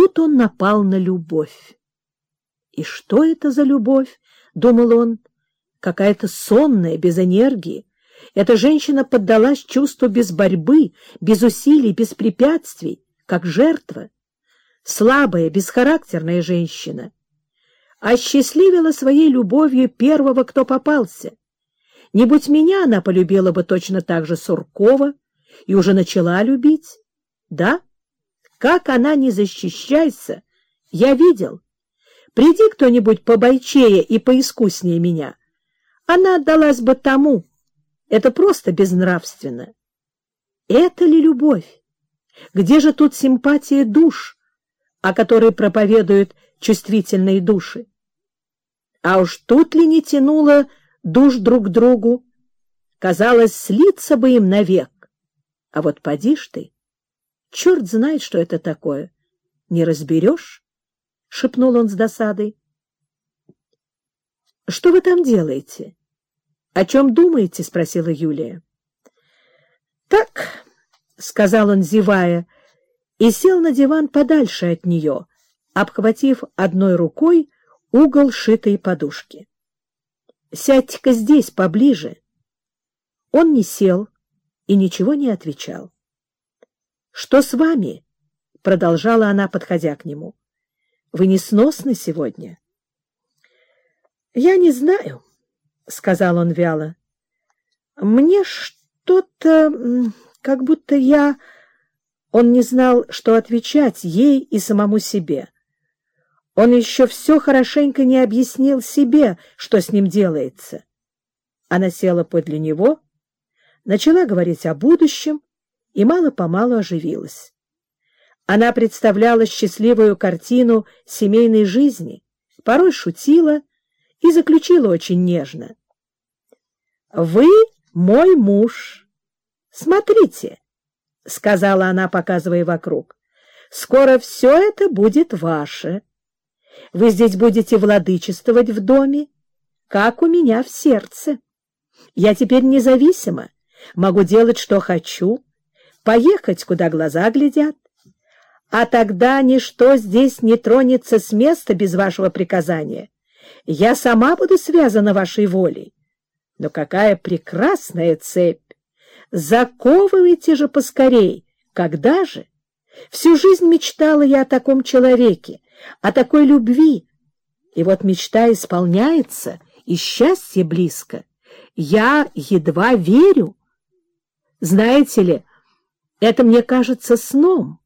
тут он напал на любовь. «И что это за любовь?» — думал он. «Какая-то сонная, без энергии. Эта женщина поддалась чувству без борьбы, без усилий, без препятствий, как жертва. Слабая, бесхарактерная женщина. Осчастливила своей любовью первого, кто попался. Не будь меня, она полюбила бы точно так же Суркова и уже начала любить. Да? Как она не защищайся, я видел. Приди кто-нибудь побойчее и поискуснее меня. Она отдалась бы тому. Это просто безнравственно. Это ли любовь? Где же тут симпатия душ, о которой проповедуют чувствительные души? А уж тут ли не тянуло душ друг к другу? Казалось, слиться бы им навек. А вот поди ж ты, черт знает, что это такое. Не разберешь? — шепнул он с досадой. — Что вы там делаете? — О чем думаете? — спросила Юлия. — Так, — сказал он, зевая, и сел на диван подальше от нее, обхватив одной рукой угол шитой подушки. — Сядьте-ка здесь, поближе. Он не сел и ничего не отвечал. — Что с вами? — продолжала она, подходя к нему. — Вы несносны сегодня? — Я не знаю, — сказал он вяло. — Мне что-то... как будто я... Он не знал, что отвечать ей и самому себе. Он еще все хорошенько не объяснил себе, что с ним делается. Она села подле него начала говорить о будущем и мало-помалу оживилась. Она представляла счастливую картину семейной жизни, порой шутила и заключила очень нежно. «Вы мой муж. Смотрите», — сказала она, показывая вокруг, — «скоро все это будет ваше. Вы здесь будете владычествовать в доме, как у меня в сердце. Я теперь независима Могу делать, что хочу, поехать, куда глаза глядят. А тогда ничто здесь не тронется с места без вашего приказания. Я сама буду связана вашей волей. Но какая прекрасная цепь! Заковывайте же поскорей. Когда же? Всю жизнь мечтала я о таком человеке, о такой любви. И вот мечта исполняется, и счастье близко. Я едва верю. Знаете ли, это мне кажется сном.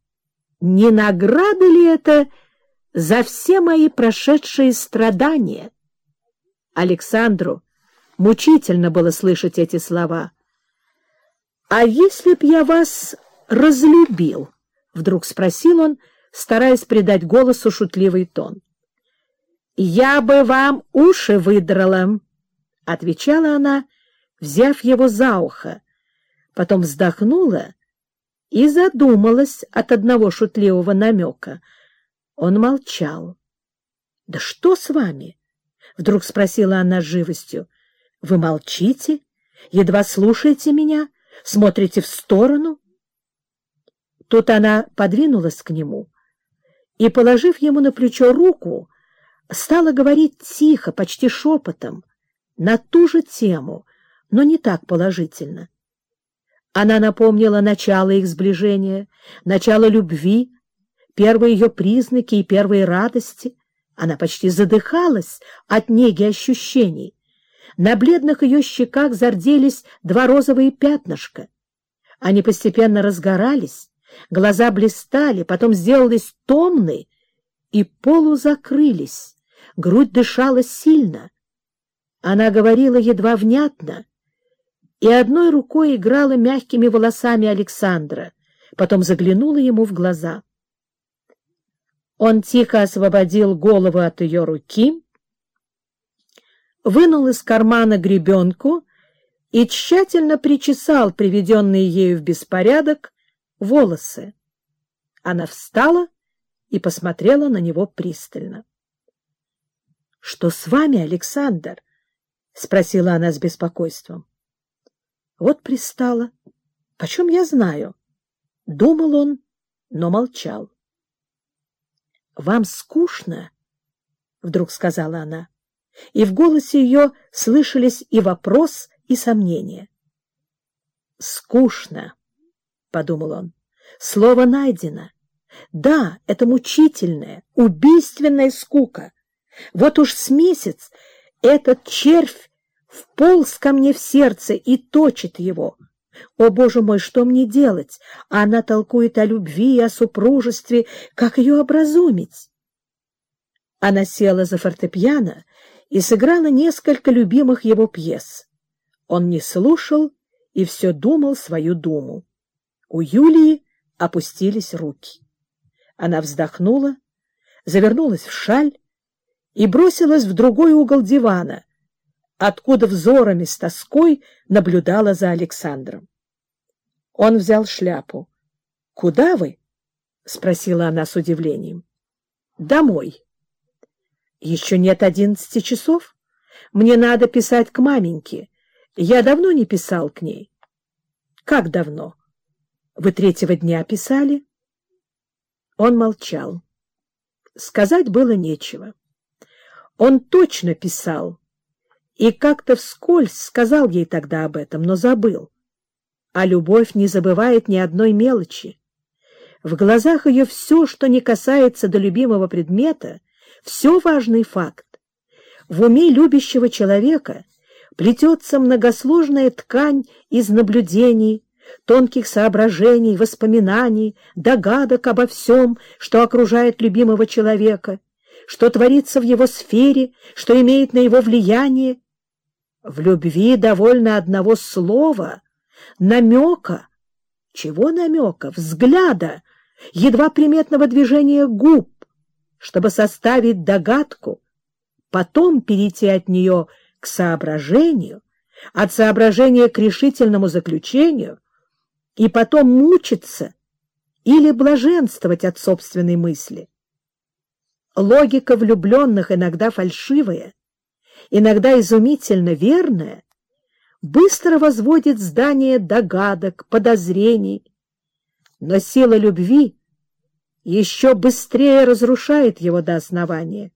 Не награда ли это за все мои прошедшие страдания? Александру мучительно было слышать эти слова. «А если б я вас разлюбил?» — вдруг спросил он, стараясь придать голосу шутливый тон. «Я бы вам уши выдрала», — отвечала она, взяв его за ухо, потом вздохнула и задумалась от одного шутливого намека. Он молчал. — Да что с вами? — вдруг спросила она живостью. — Вы молчите? Едва слушаете меня? Смотрите в сторону? Тут она подвинулась к нему и, положив ему на плечо руку, стала говорить тихо, почти шепотом, на ту же тему, но не так положительно. Она напомнила начало их сближения, начало любви, первые ее признаки и первые радости. Она почти задыхалась от неги ощущений. На бледных ее щеках зарделись два розовые пятнышка. Они постепенно разгорались, глаза блистали, потом сделались томны и полузакрылись. Грудь дышала сильно. Она говорила едва внятно, и одной рукой играла мягкими волосами Александра, потом заглянула ему в глаза. Он тихо освободил голову от ее руки, вынул из кармана гребенку и тщательно причесал приведенные ею в беспорядок волосы. Она встала и посмотрела на него пристально. — Что с вами, Александр? — спросила она с беспокойством. Вот пристала. Почем я знаю? Думал он, но молчал. вам скучно? — вдруг сказала она. И в голосе ее слышались и вопрос, и сомнение. — Скучно, — подумал он. Слово найдено. Да, это мучительная, убийственная скука. Вот уж с месяц этот червь вполз ко мне в сердце и точит его. О, Боже мой, что мне делать? Она толкует о любви и о супружестве. Как ее образумить? Она села за фортепиано и сыграла несколько любимых его пьес. Он не слушал и все думал свою думу. У Юлии опустились руки. Она вздохнула, завернулась в шаль и бросилась в другой угол дивана, откуда взорами с тоской наблюдала за Александром. Он взял шляпу. — Куда вы? — спросила она с удивлением. — Домой. — Еще нет одиннадцати часов. Мне надо писать к маменьке. Я давно не писал к ней. — Как давно? Вы третьего дня писали? Он молчал. Сказать было нечего. Он точно писал и как-то вскользь сказал ей тогда об этом, но забыл. А любовь не забывает ни одной мелочи. В глазах ее все, что не касается до любимого предмета, все важный факт. В уме любящего человека плетется многосложная ткань из наблюдений, тонких соображений, воспоминаний, догадок обо всем, что окружает любимого человека, что творится в его сфере, что имеет на его влияние, в любви довольно одного слова, намека. Чего намека? Взгляда, едва приметного движения губ, чтобы составить догадку, потом перейти от нее к соображению, от соображения к решительному заключению, и потом мучиться или блаженствовать от собственной мысли. Логика влюбленных иногда фальшивая, иногда изумительно верная, быстро возводит здание догадок, подозрений, но сила любви еще быстрее разрушает его до основания.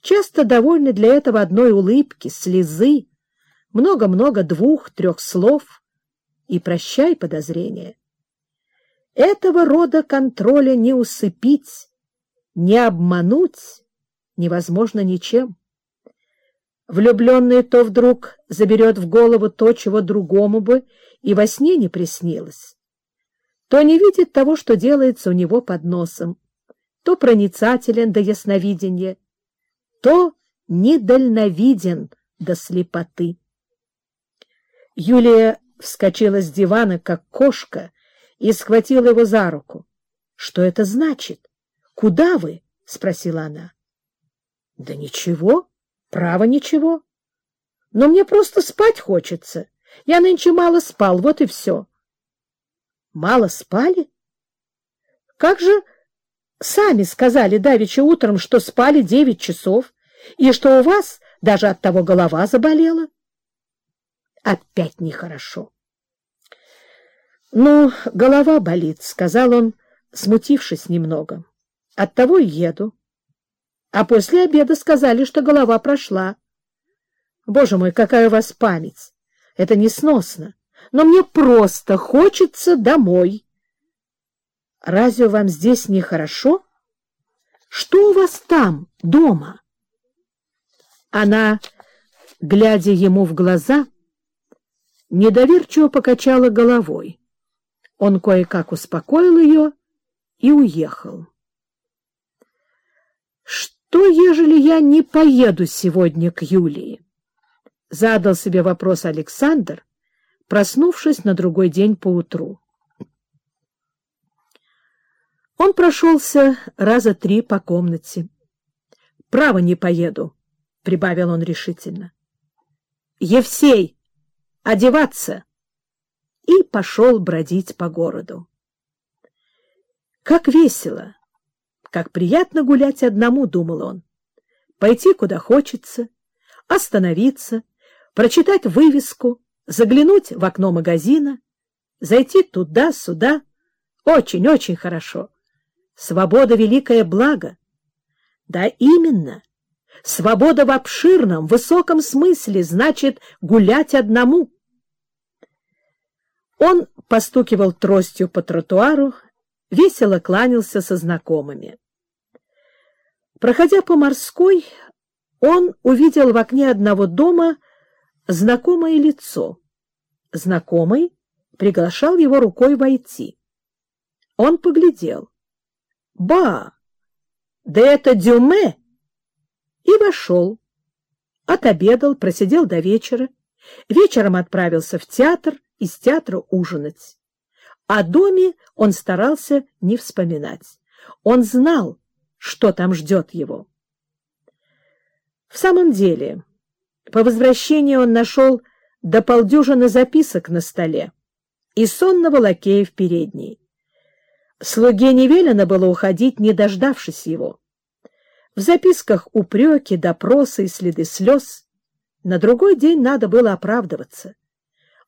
Часто довольны для этого одной улыбки, слезы, много-много двух-трех слов и прощай подозрения. Этого рода контроля не усыпить, не обмануть невозможно ничем. Влюбленный то вдруг заберет в голову то, чего другому бы и во сне не приснилось, то не видит того, что делается у него под носом, то проницателен до ясновидения, то недальновиден до слепоты. Юлия вскочила с дивана, как кошка, и схватила его за руку. — Что это значит? Куда вы? — спросила она. — Да ничего. Право ничего. Но мне просто спать хочется. Я нынче мало спал, вот и все. Мало спали? Как же сами сказали давеча утром, что спали девять часов, и что у вас даже от того голова заболела? Опять нехорошо. Ну, голова болит, — сказал он, смутившись немного. Оттого и еду а после обеда сказали, что голова прошла. Боже мой, какая у вас память! Это несносно, но мне просто хочется домой. Разве вам здесь нехорошо? Что у вас там, дома? Она, глядя ему в глаза, недоверчиво покачала головой. Он кое-как успокоил ее и уехал. Что, ежели я не поеду сегодня к Юлии? Задал себе вопрос Александр, проснувшись на другой день поутру. Он прошелся раза три по комнате. «Право не поеду», — прибавил он решительно. «Евсей, одеваться!» И пошел бродить по городу. Как весело! Как приятно гулять одному, — думал он. Пойти куда хочется, остановиться, прочитать вывеску, заглянуть в окно магазина, зайти туда-сюда. Очень-очень хорошо. Свобода — великое благо. Да, именно. Свобода в обширном, высоком смысле значит гулять одному. Он постукивал тростью по тротуару, весело кланялся со знакомыми. Проходя по морской, он увидел в окне одного дома знакомое лицо. Знакомый приглашал его рукой войти. Он поглядел. «Ба! Да это Дюме!» И вошел. Отобедал, просидел до вечера. Вечером отправился в театр, из театра ужинать. О доме он старался не вспоминать. Он знал, что там ждет его. В самом деле, по возвращении он нашел до полдюжины записок на столе и сонного лакея в передней. Слуге не велено было уходить, не дождавшись его. В записках упреки, допросы и следы слез. На другой день надо было оправдываться.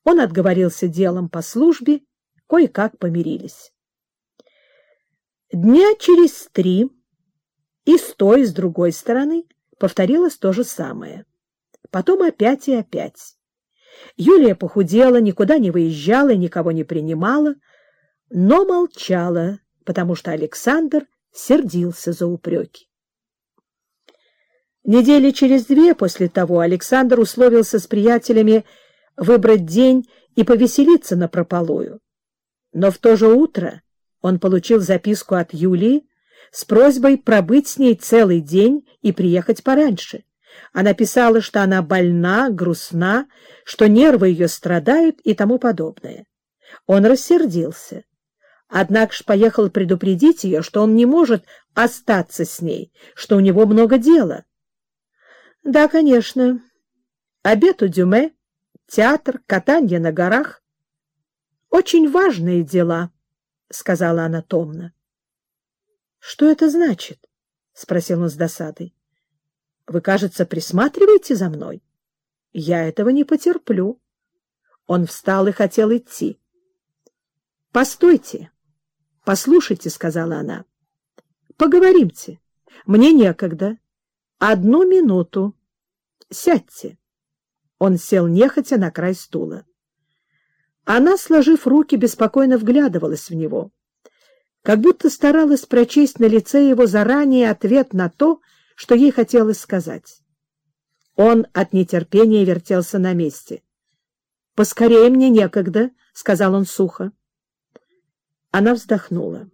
Он отговорился делом по службе, кое-как помирились. Дня через три и с той, и с другой стороны повторилось то же самое. Потом опять и опять. Юлия похудела, никуда не выезжала и никого не принимала, но молчала, потому что Александр сердился за упреки. Недели через две после того Александр условился с приятелями выбрать день и повеселиться на прополую. Но в то же утро он получил записку от Юлии с просьбой пробыть с ней целый день и приехать пораньше. Она писала, что она больна, грустна, что нервы ее страдают и тому подобное. Он рассердился. Однако ж поехал предупредить ее, что он не может остаться с ней, что у него много дела. Да, конечно. Обед у Дюме, театр, катание на горах. Очень важные дела, — сказала она томно. — Что это значит? — спросил он с досадой. — Вы, кажется, присматриваете за мной. Я этого не потерплю. Он встал и хотел идти. — Постойте, послушайте, — сказала она. — Поговоримте. Мне некогда. Одну минуту. Сядьте. Он сел нехотя на край стула. Она, сложив руки, беспокойно вглядывалась в него, как будто старалась прочесть на лице его заранее ответ на то, что ей хотелось сказать. Он от нетерпения вертелся на месте. — Поскорее мне некогда, — сказал он сухо. Она вздохнула.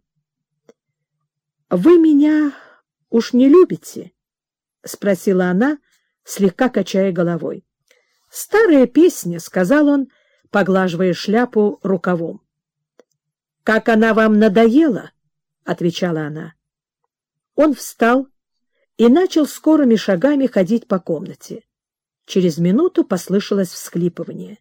— Вы меня уж не любите? —— спросила она, слегка качая головой. — Старая песня, — сказал он, поглаживая шляпу рукавом. — Как она вам надоела? — отвечала она. Он встал и начал скорыми шагами ходить по комнате. Через минуту послышалось всхлипывание.